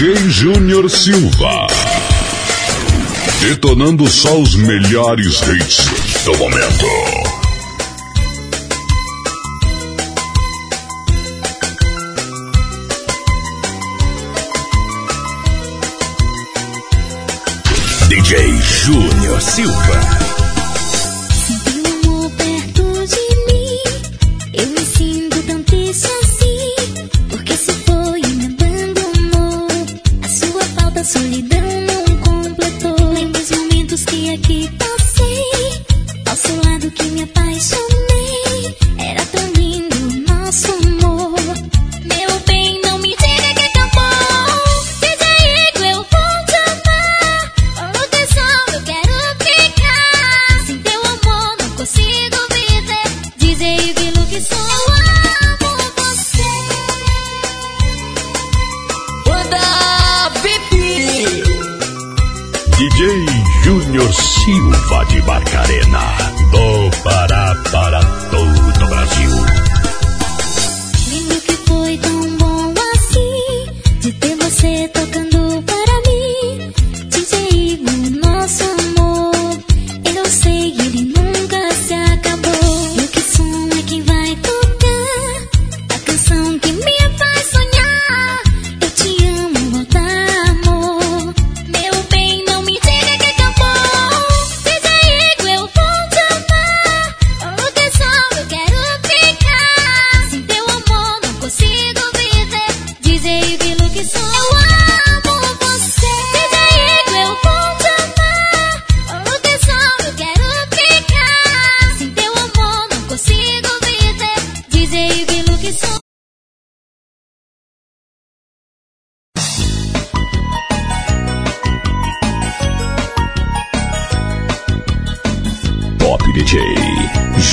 DJ Júnior Silva. Detonando só os melhores hits do momento. DJ Júnior Silva.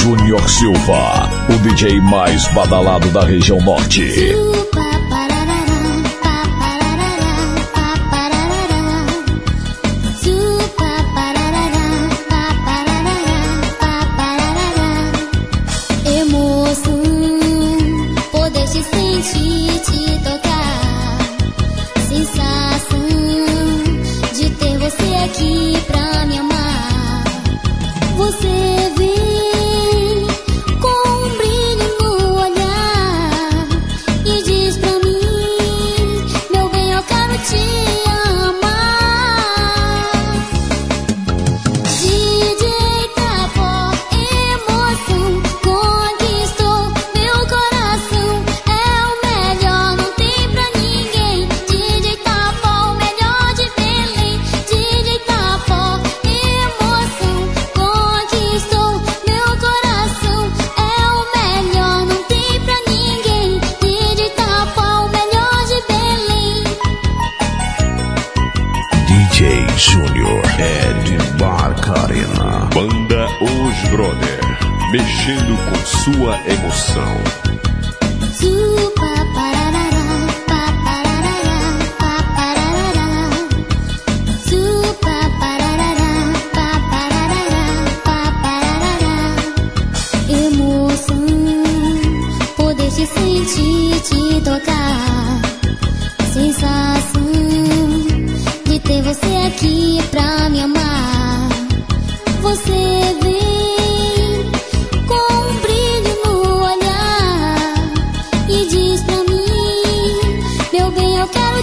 Júnior Silva, o DJ mais badalado da região norte.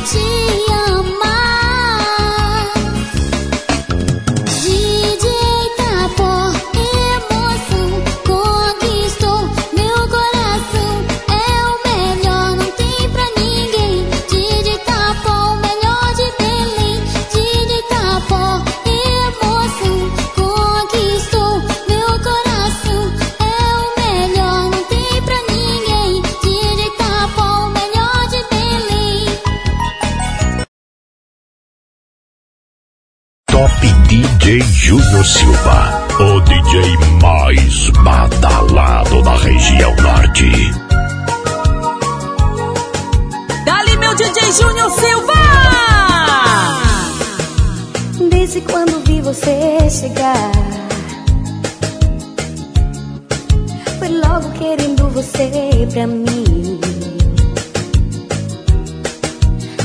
dia. Júnior Silva, o DJ mais badalado da região norte. Dali meu DJ Júnior Silva! Desde quando vi você chegar, foi logo querendo você pra mim.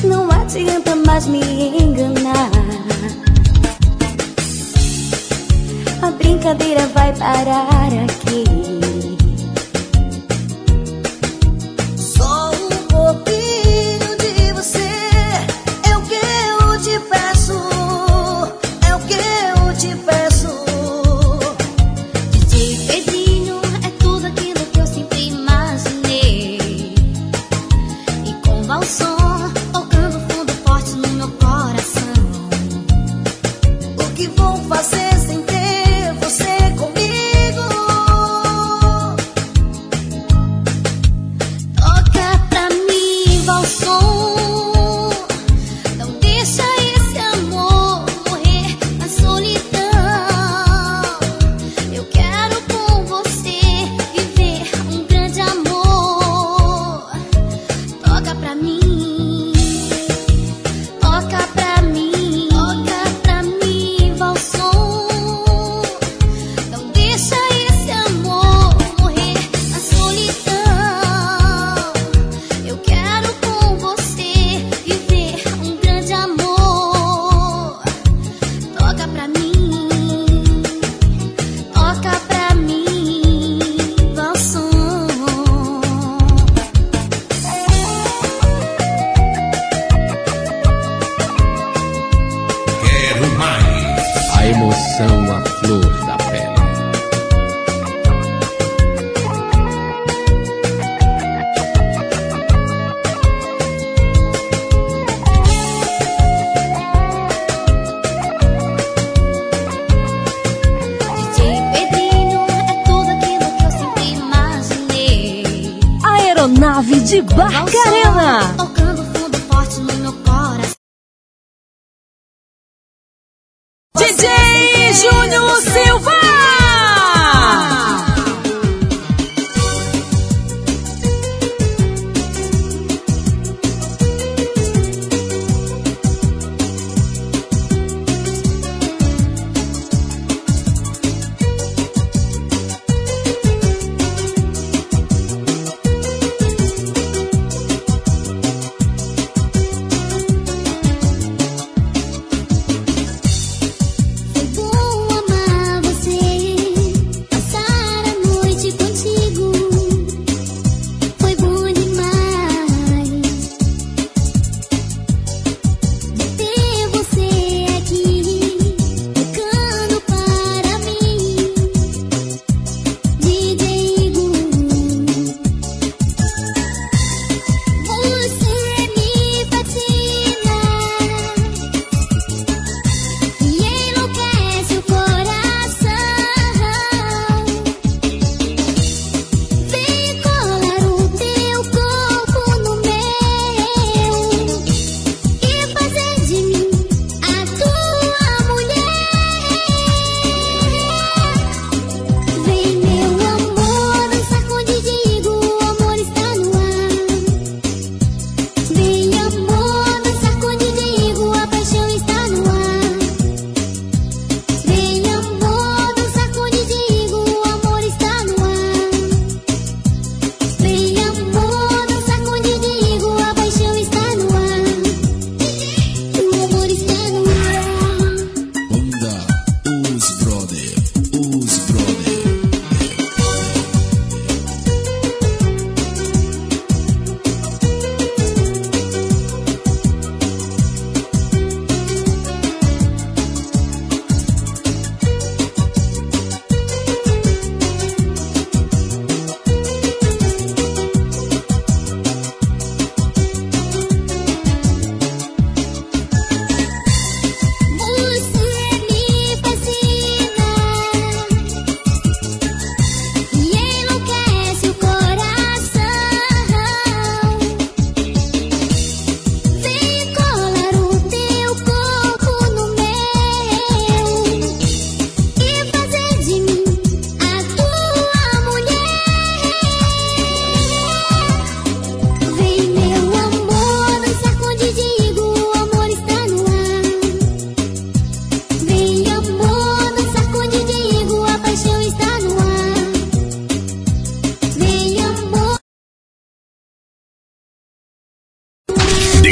Não adianta mais me enganar. Brincadeira vai parar aqui.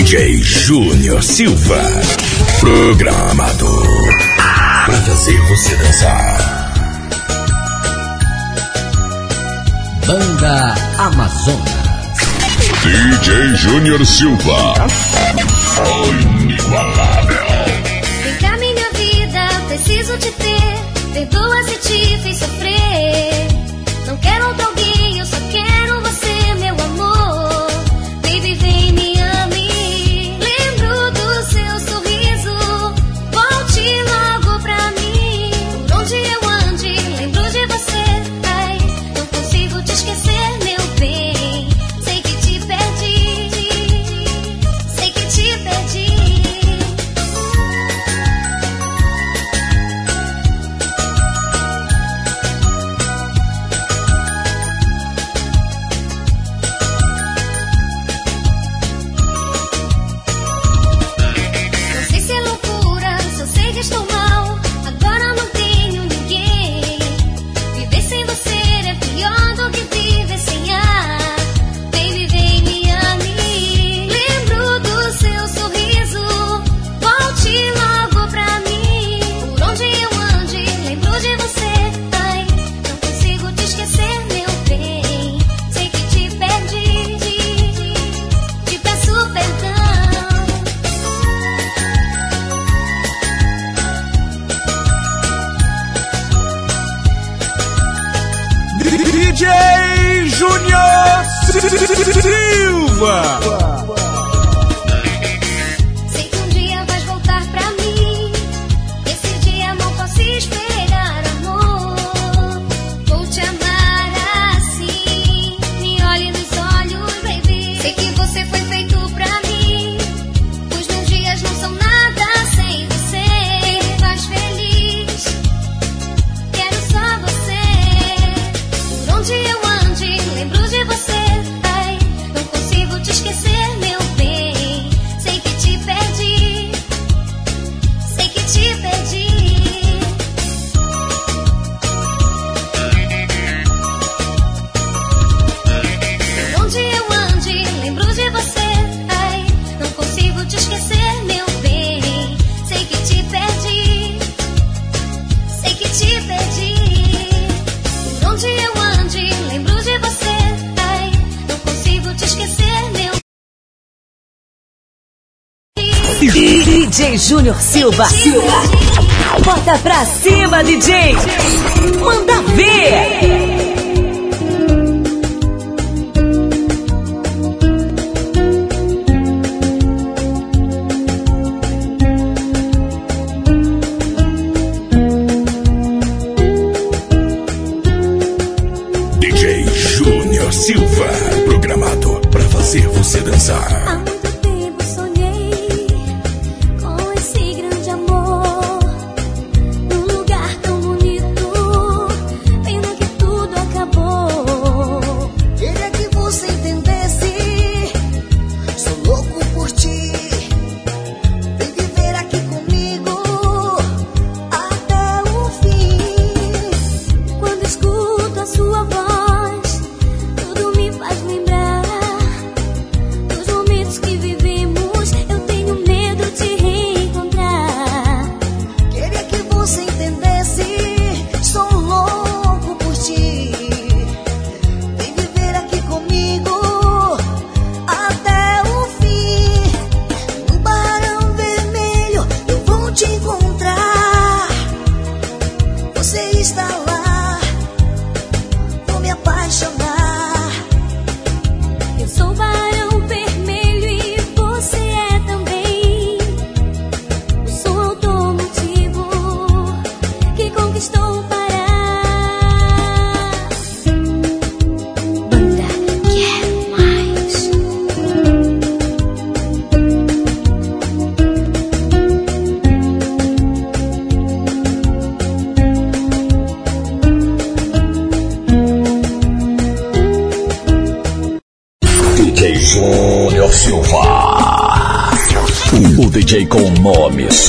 DJ Júnior Silva, programador para fazer você dançar. Banda Amazonas. DJ Júnior Silva. Foi inigualável. Vem cá, minha vida, preciso te ter. Perdoa se te fiz sofrer. Não quero outra língua. Júnior Silva. Silva. Bota pra cima, DJ. Manda ver.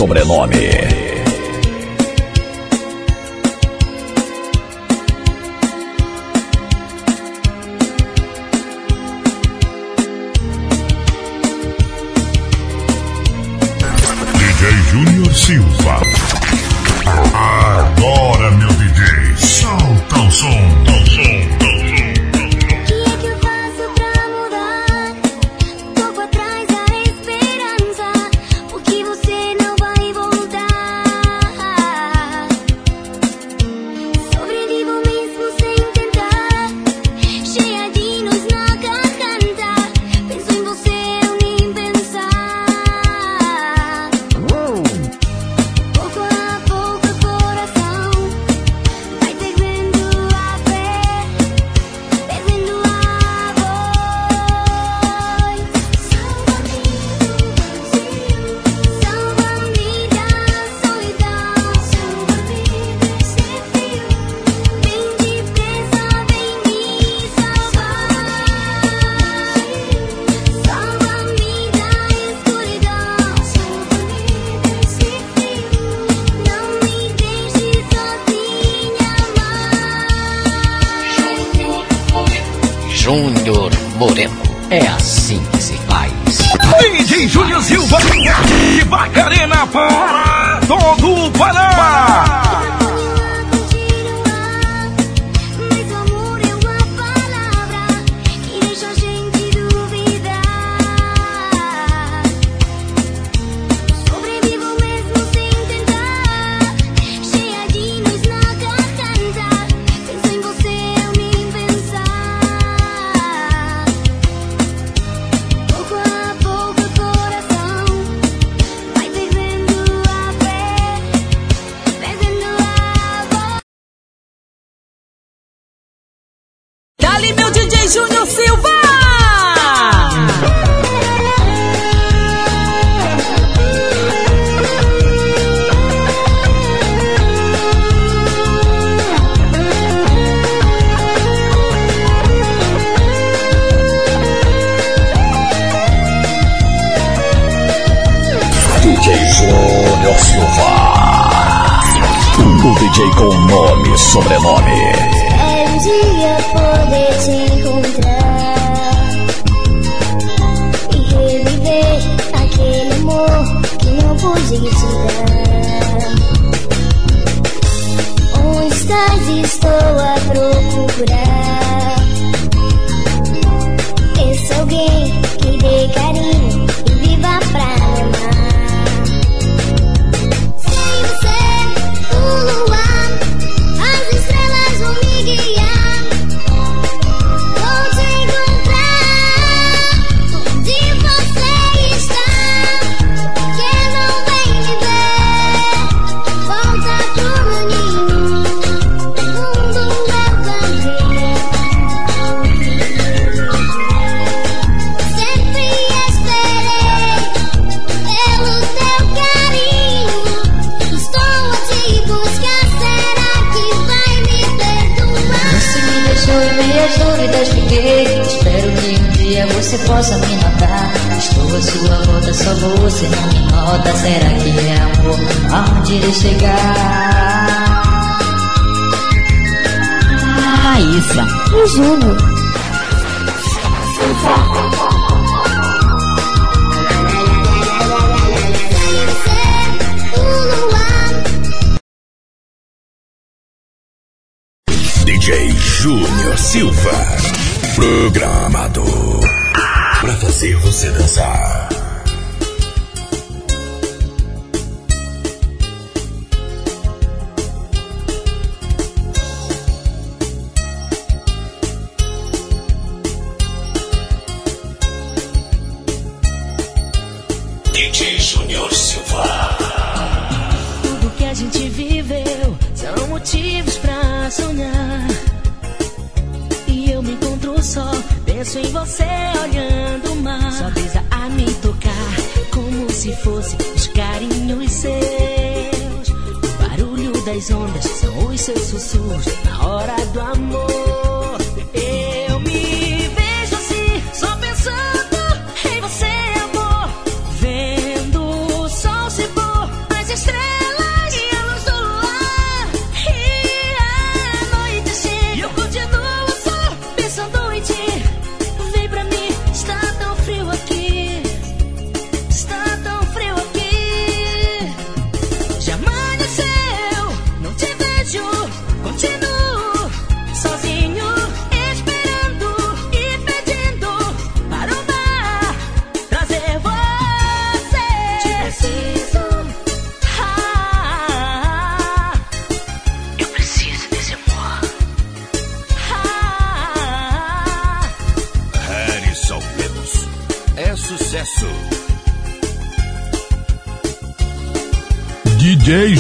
sobrenome.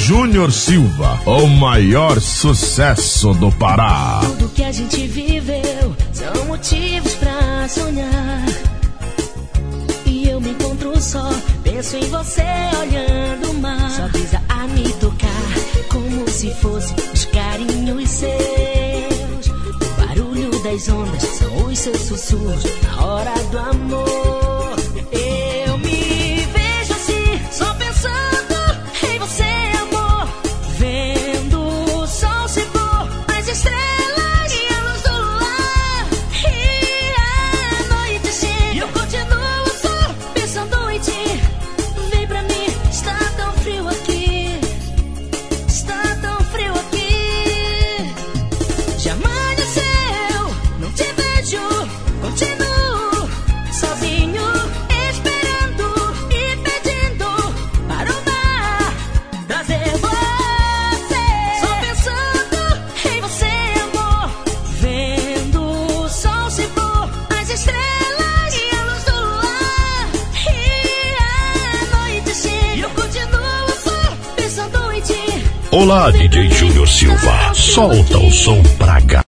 Júnior Silva, o maior sucesso do Pará. Tudo que a gente viveu são motivos pra sonhar. E eu me encontro só, penso em você olhando o mar. Só brisa a me tocar, como se fosse os carinhos seus. O barulho das ondas são os seus sussurros na hora do amor. Olá, DJ Júnior Silva. Solta o som pra cá.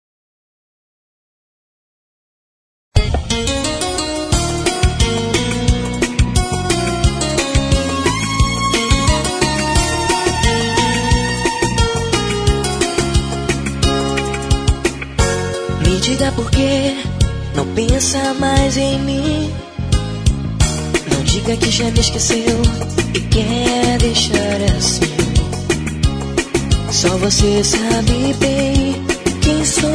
Me diga por que não pensa mais em mim. Não diga que já me esqueceu e quer deixar. Só você sabe bem quem sou.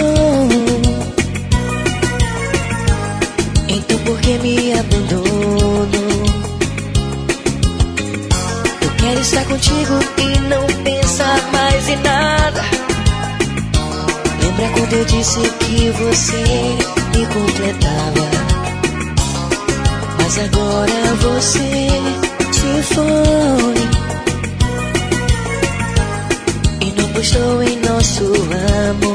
Então por que me abandonou? Eu quero estar contigo e não pensar mais em nada. Lembra quando eu disse que você me completava? Mas agora você se foi. Estou em nosso amor.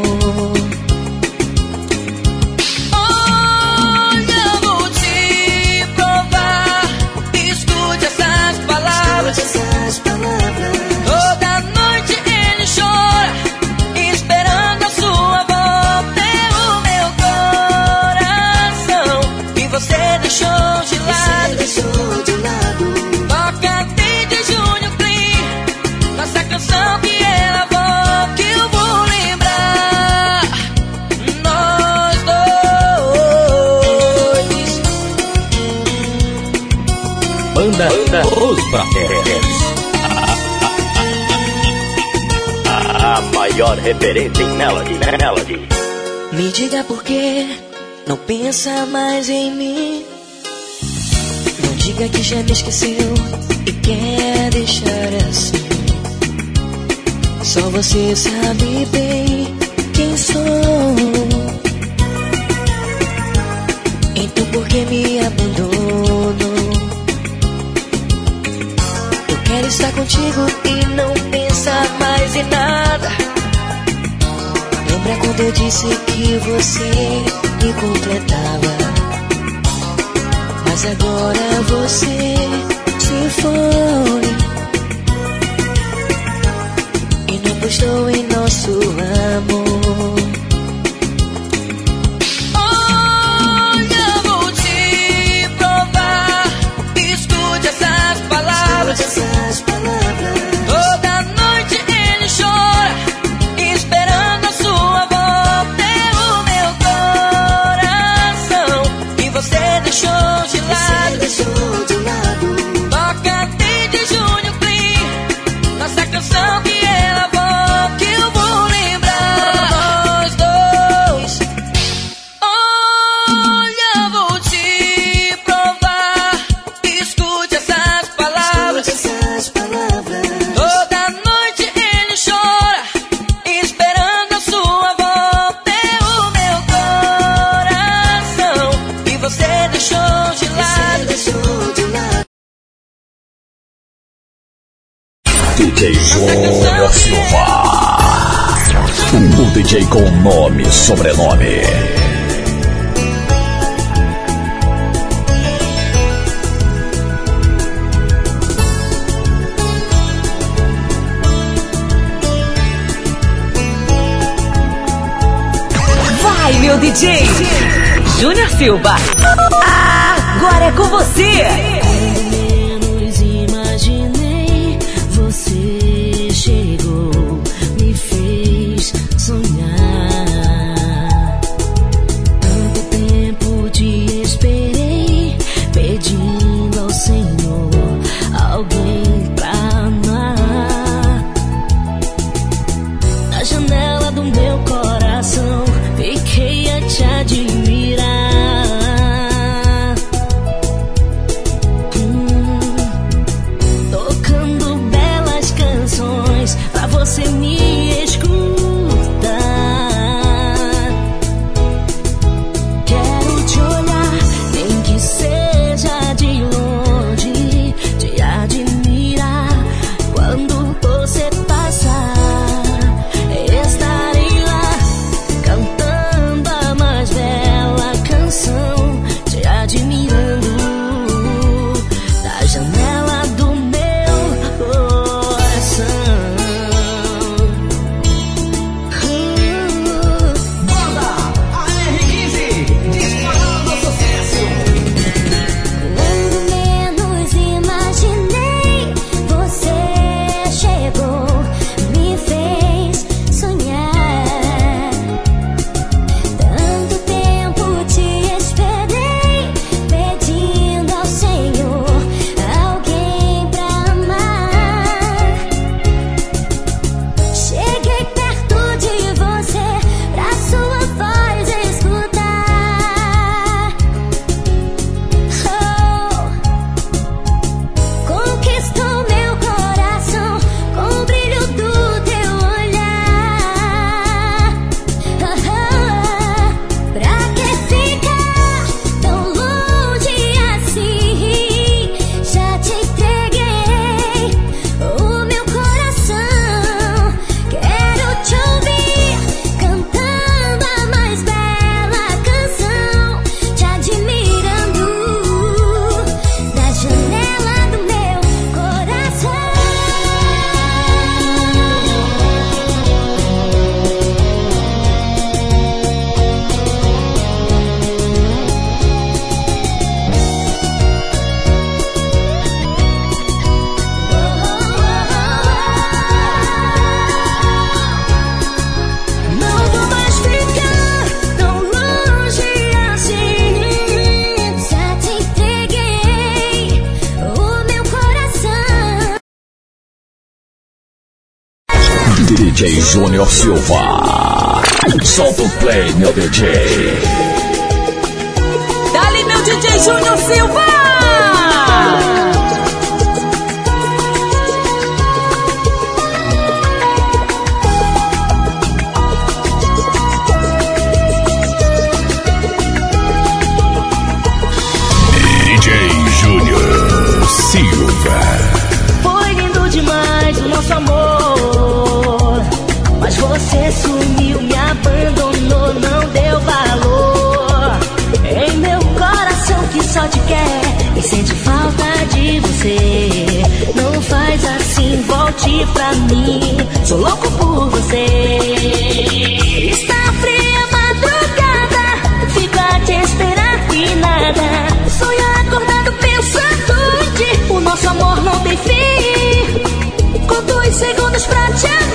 Maior referência em Melody. Melody. Me diga por que não pensa mais em mim. Não diga que já me esqueceu e quer deixar assim. Só você sabe bem quem sou. Então por que me abandonou? Eu quero estar contigo e não pensar mais em nada. Lembra quando eu disse que você me completava? Mas agora você se foi. E não postou em nosso amor. Júnior Silva. Solta o play, meu DJ. Dali, meu DJ Júnior Silva. Pra mim. Sou louco por você. Está fria a madrugada, fico a te esperar e nada. Sonho acordado pensando em ti. O nosso amor não tem fim. Com dois segundos pra te amar.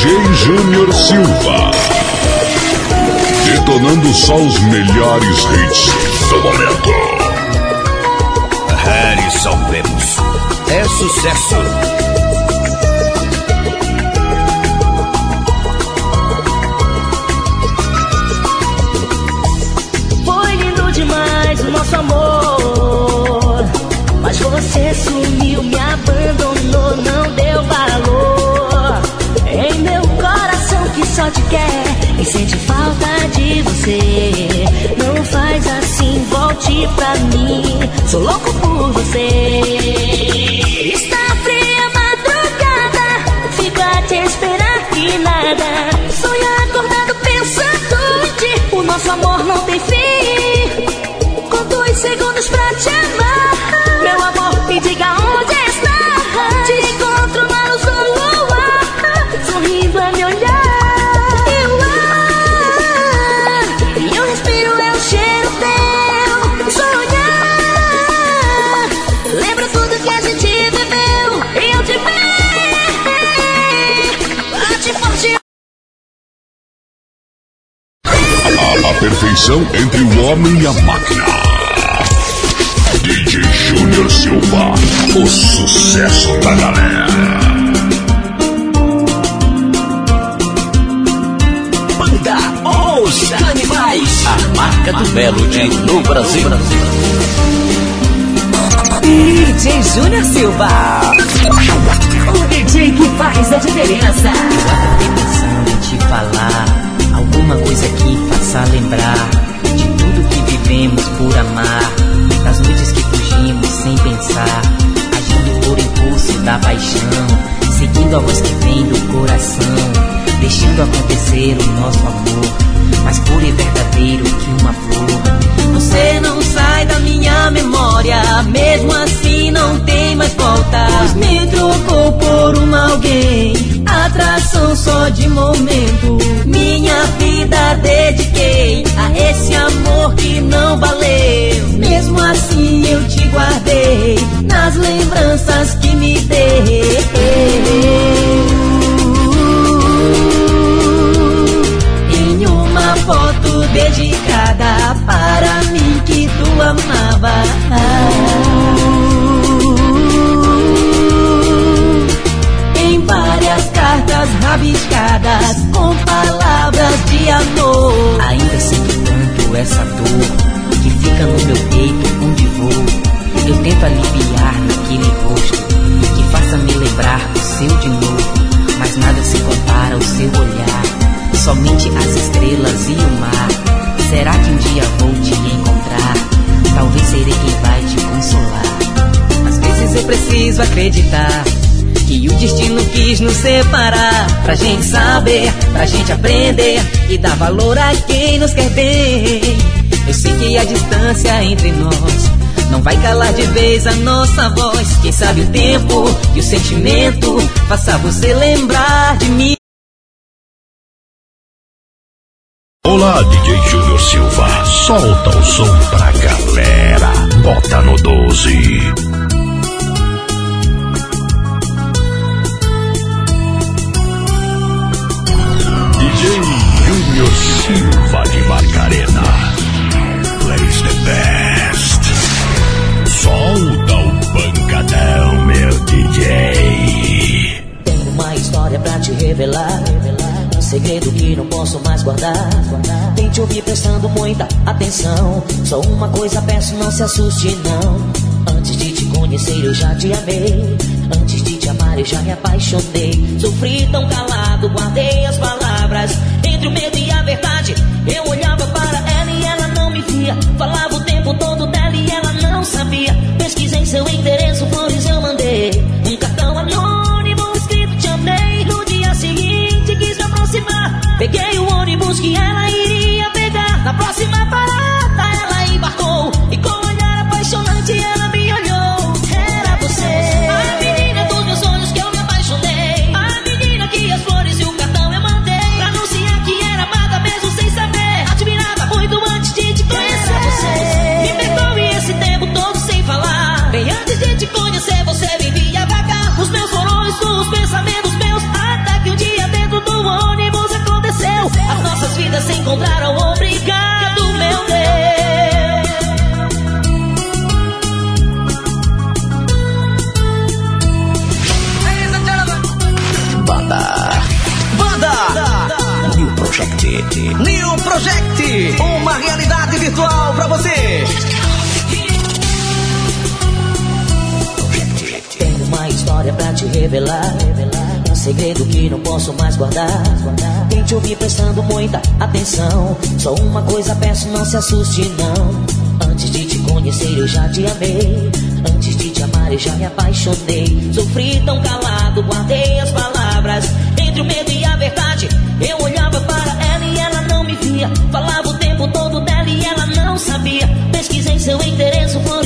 DJ Júnior Silva. Detonando só os melhores hits do momento. Harrison Lemos. É sucesso. Você. Não faz assim, volte pra mim. Sou louco por você. Está fria a madrugada, fico a te esperar que nada. Sonho acordado pensando em ti. O nosso amor não tem fim. Com dois segundos pra te amar. Homem e a máquina. DJ Júnior Silva, o sucesso da galera. Banda Os Canibais. A marca do Melody no Brasil. DJ Júnior Silva. O DJ que faz a diferença. Eu acabei pensando em te falar alguma coisa que faça lembrar vivemos por amar, das noites que fugimos sem pensar, agindo por impulso da paixão, seguindo a voz que vem do coração, deixando acontecer o nosso amor, mais puro e verdadeiro que uma flor. Você não sai da minha memória, mesmo assim não tem mais volta. Pois me trocou por um alguém, atração só de momento. Minha vida dediquei a esse amor que não valeu. Mesmo assim eu te guardei nas lembranças que me foto dedicada para mim amava. Em várias cartas rabiscadas com palavras de amor. Ainda sinto tanto essa dor que fica no meu peito onde vou. Eu tento aliviar naquele rosto que faça me lembrar do seu de novo. Mas nada se compara ao seu olhar. Somente as estrelas e o mar. Será que um dia vou te encontrar? Talvez serei quem vai te consolar. Às vezes eu preciso acreditar que o destino quis nos separar. Pra gente saber, pra gente aprender e dar valor a quem nos quer bem. Eu sei que a distância entre nós não vai calar de vez a nossa voz. Quem sabe o tempo e o sentimento faça você lembrar de mim. Olá, DJ Júnior Silva. Solta o som pra galera. Bota no 12. DJ Júnior Silva de Marcarena. Plays the best. Solta o pancadão, meu DJ. Tenho uma história pra te revelar. Um segredo que não posso mais guardar. Tente ouvir prestando muita atenção. Só uma coisa peço, não se assuste não. Antes de te conhecer eu já te amei. Antes de te amar eu já me apaixonei. Sofri tão calado, guardei as palavras. Entre o medo e a verdade, eu olhava para ela e ela não me via. Falava o tempo todo dela e ela não sabia. Pesquisei seu endereço, flores Peguei o ônibus que ela Project. New Project, uma realidade virtual pra você. Tenho uma história pra te revelar. Um segredo que não posso mais guardar. Tente ouvir prestando muita atenção. Só uma coisa peço, não se assuste não. Antes de te conhecer eu já te amei. Antes de te amar eu já me apaixonei. Sofri tão calado, guardei as palavras. Entre o medo e a verdade, eu olhava para Falava o tempo todo dela e ela não sabia. Pesquisei seu endereço, flores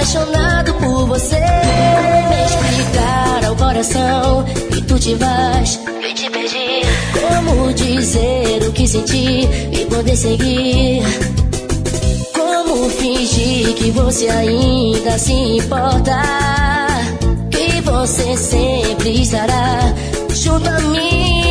apaixonado por você. Me explicar ao coração que tu te vais. Eu te perdi. Como dizer o que senti e poder seguir? Como fingir que você ainda se importa? Que você sempre estará junto a mim.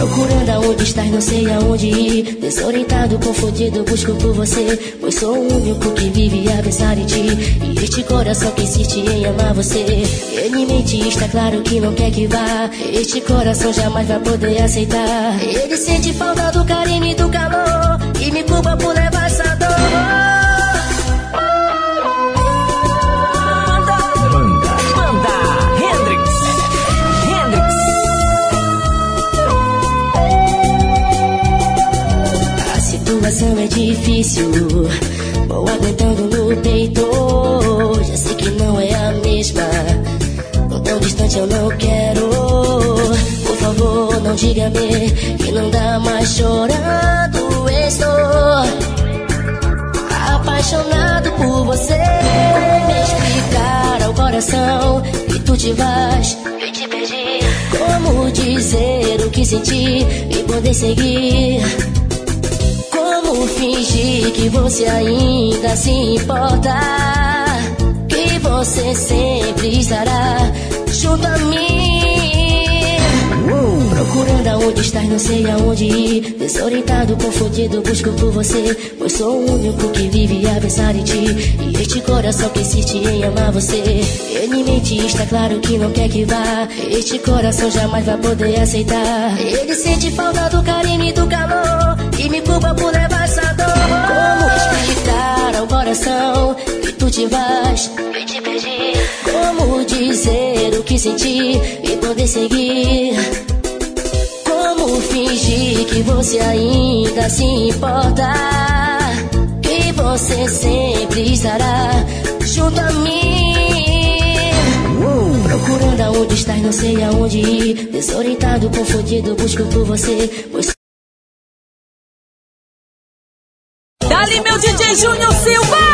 Procurando aonde estás, não sei aonde ir. Desorientado, confundido, busco por você. Pois sou o único que vive a pensar em ti. E este coração que insiste em amar você. Ele mente, está claro que não quer que vá. Este coração jamais vai poder aceitar. Ele sente falta do carinho e do calor. E me culpa por levar essa dor. Situação é difícil, vou aguentando no peito. Já sei que não é a mesma, tô tão distante eu não quero. Por favor, não diga-me que não dá mais chorando. Estou apaixonado por você. Me explicar ao coração que tu te vais. Eu te perdi. Como dizer o que senti e poder seguir? Fingir que você ainda se importa? Que você sempre estará junto a mim. Procurando aonde estás, não sei aonde ir. Desorientado, confundido, busco por você. Pois sou o único que vive a pensar em ti. E este coração que insiste em amar você. Ele mente, está claro que não quer que vá. Este coração jamais vai poder aceitar. Ele sente falta do carinho e do calor. Dizer o que senti e poder seguir? Como fingir que você ainda se importa? Que você sempre estará junto a mim. Procurando aonde estás, não sei aonde ir. Desorientado, confundido, busco por você. Pois Dali meu DJ Júnior Silva!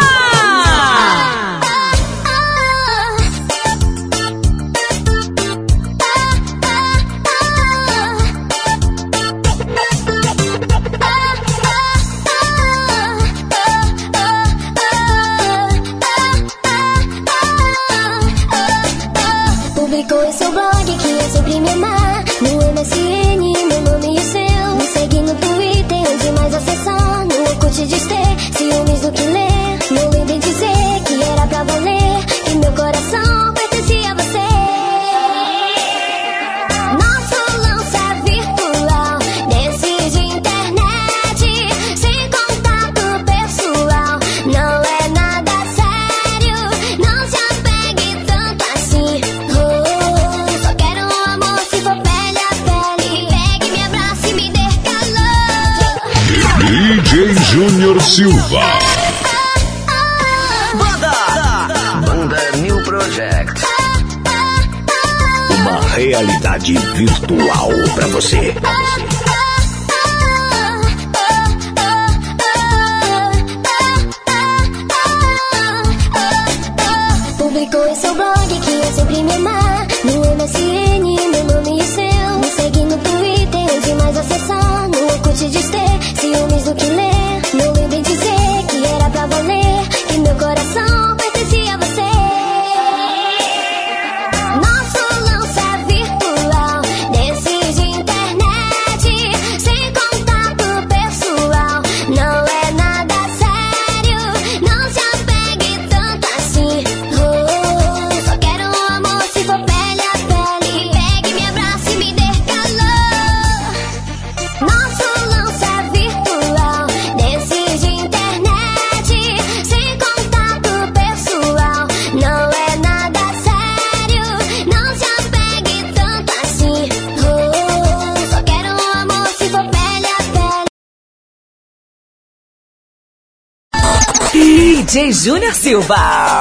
Júnior Silva.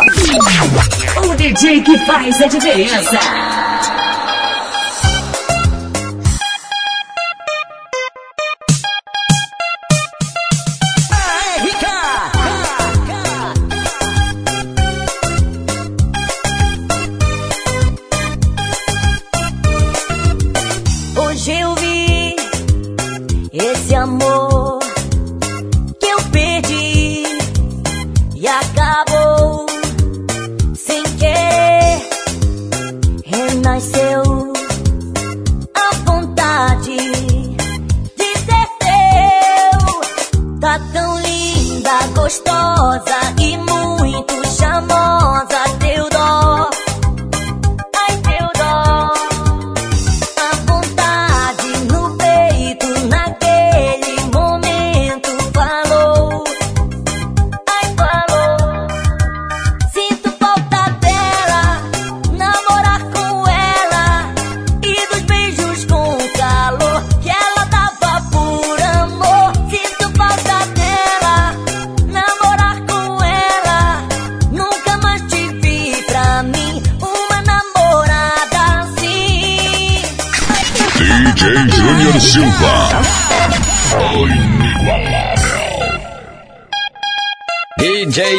O DJ que faz a diferença.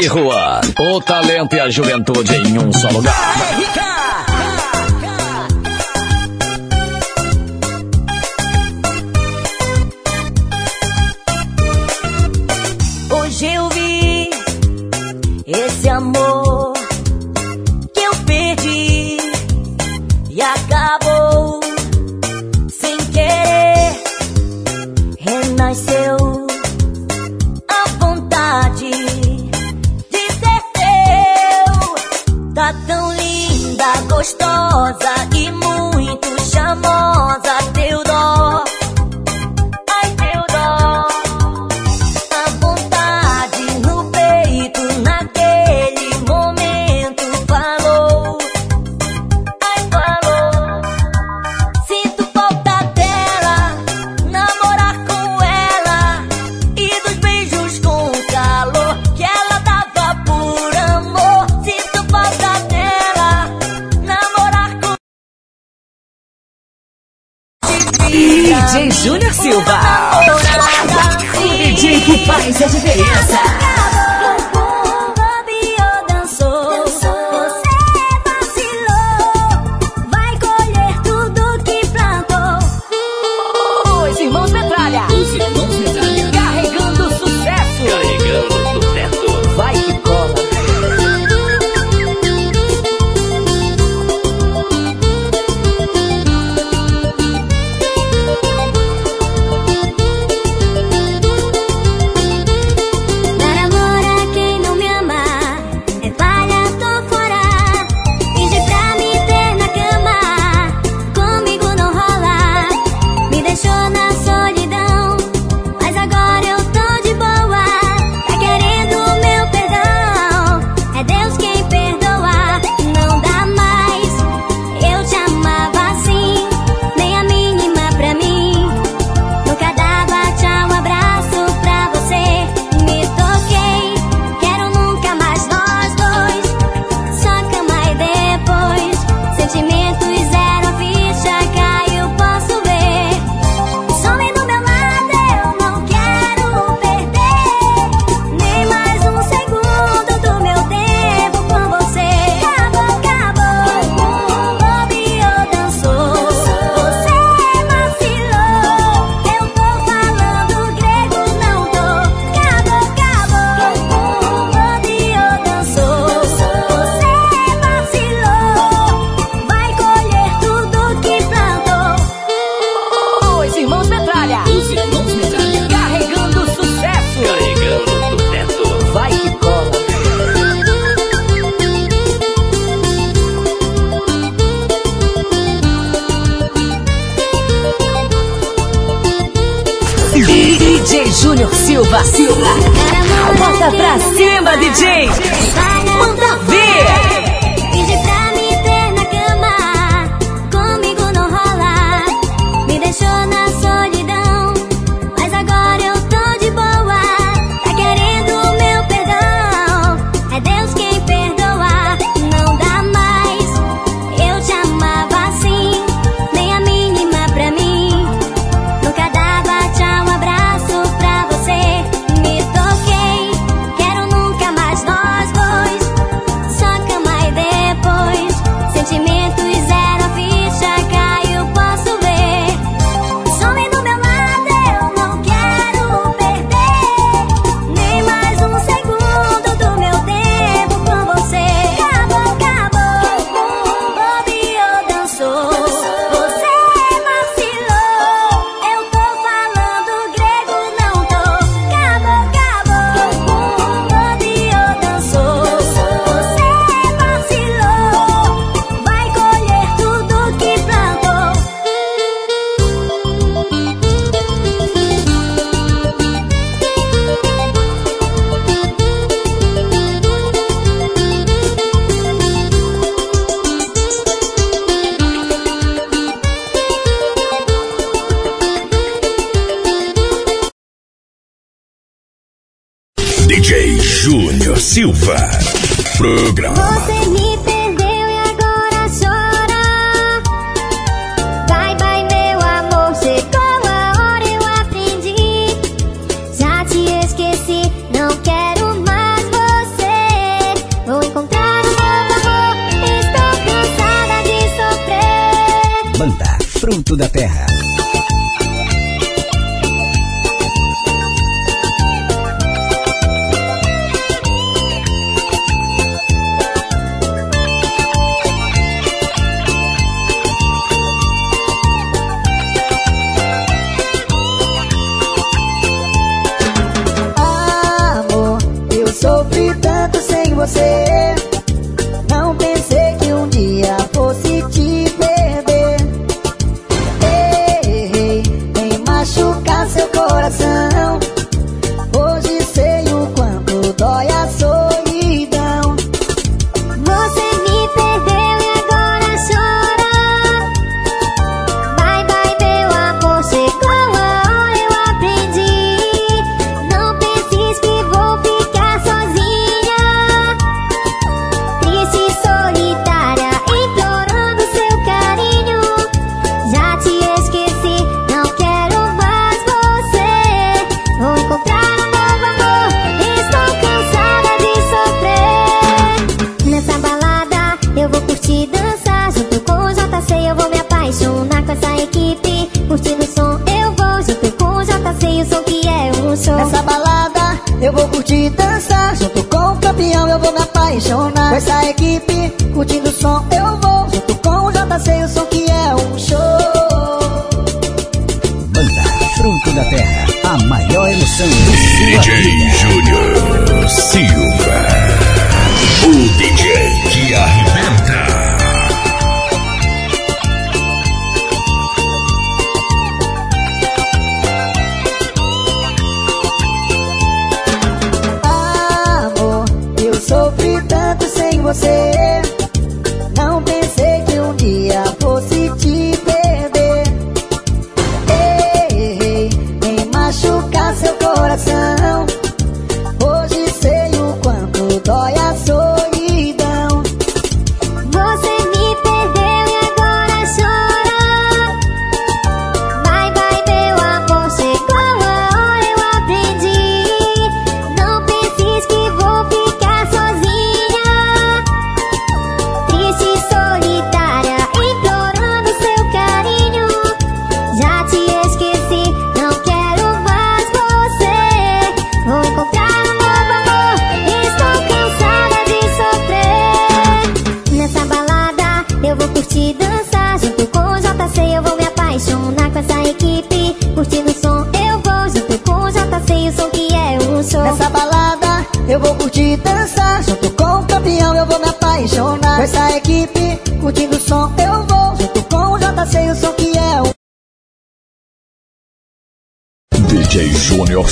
Rua. O talento e a juventude em um só lugar.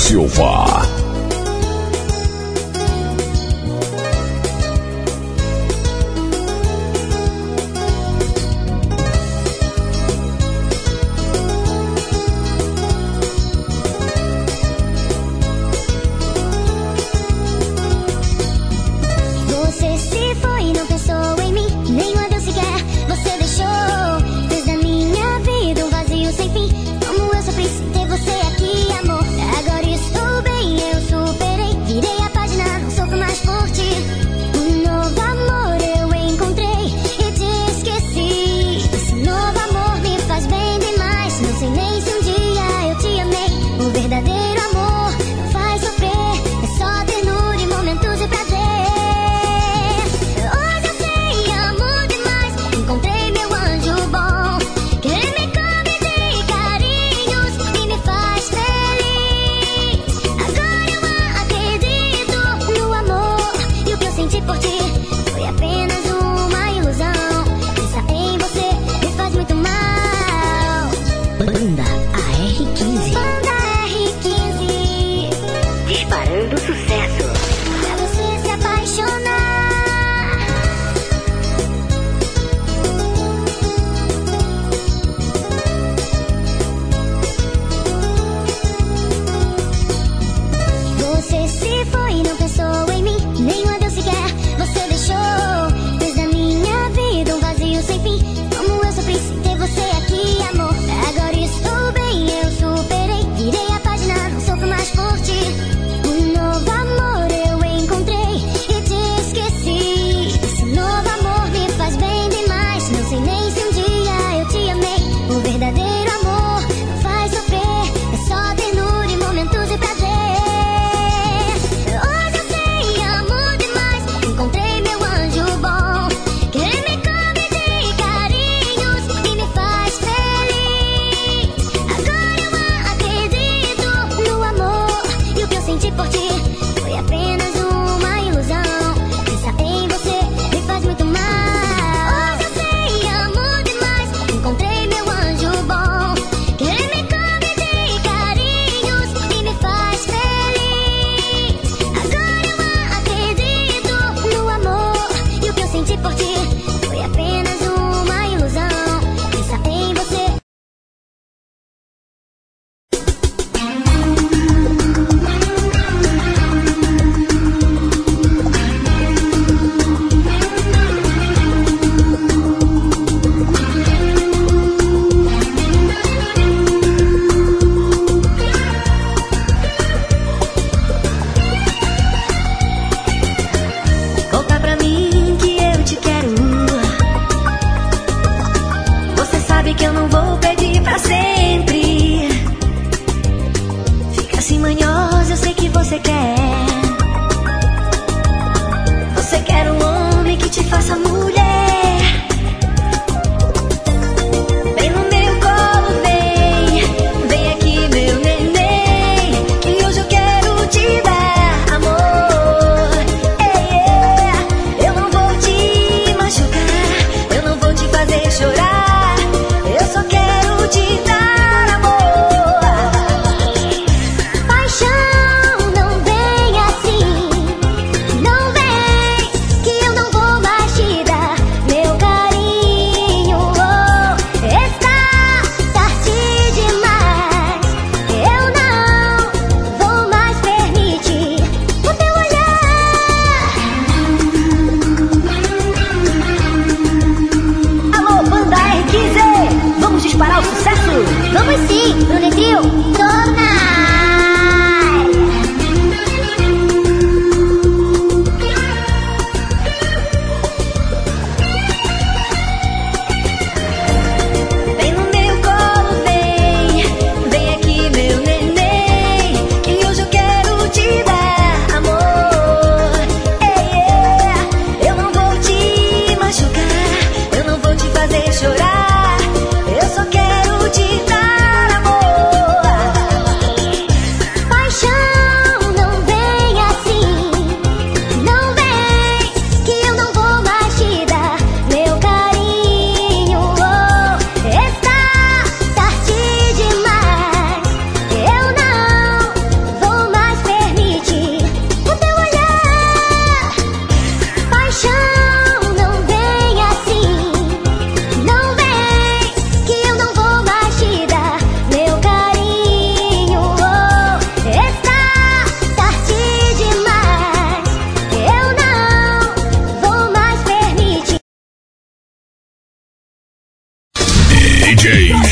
秀发。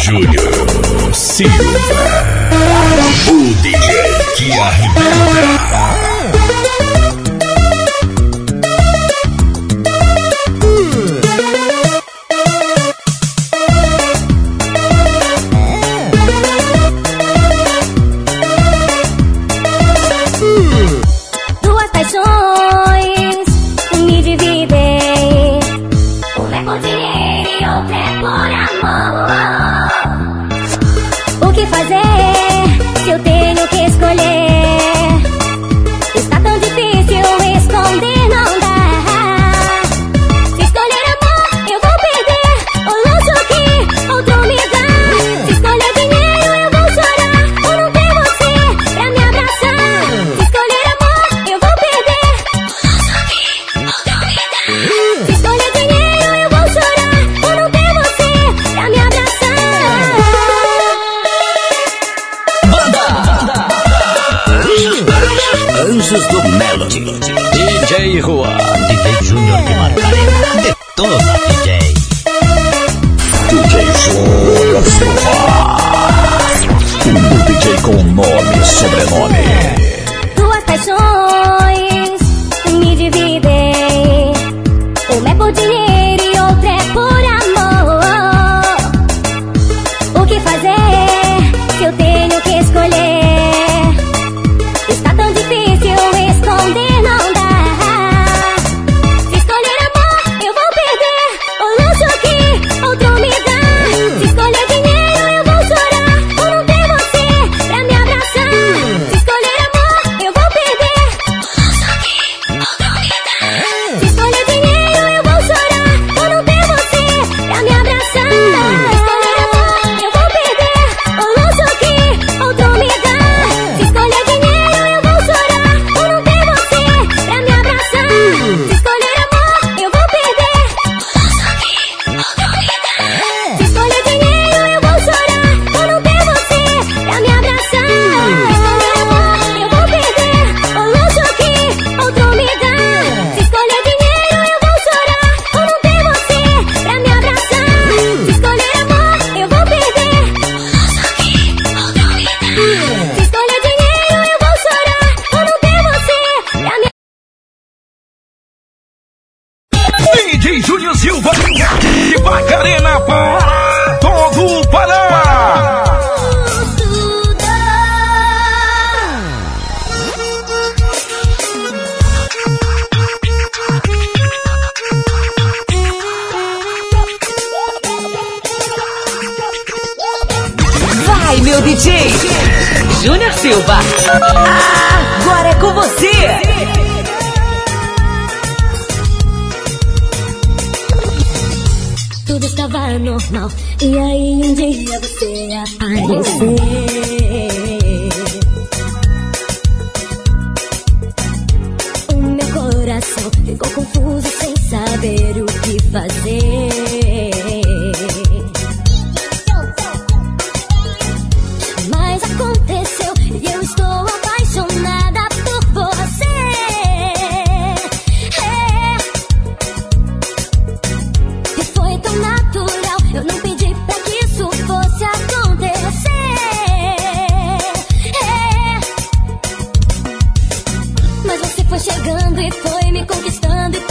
Júnior Silva. O DJ que arrebenta. Foi me conquistando,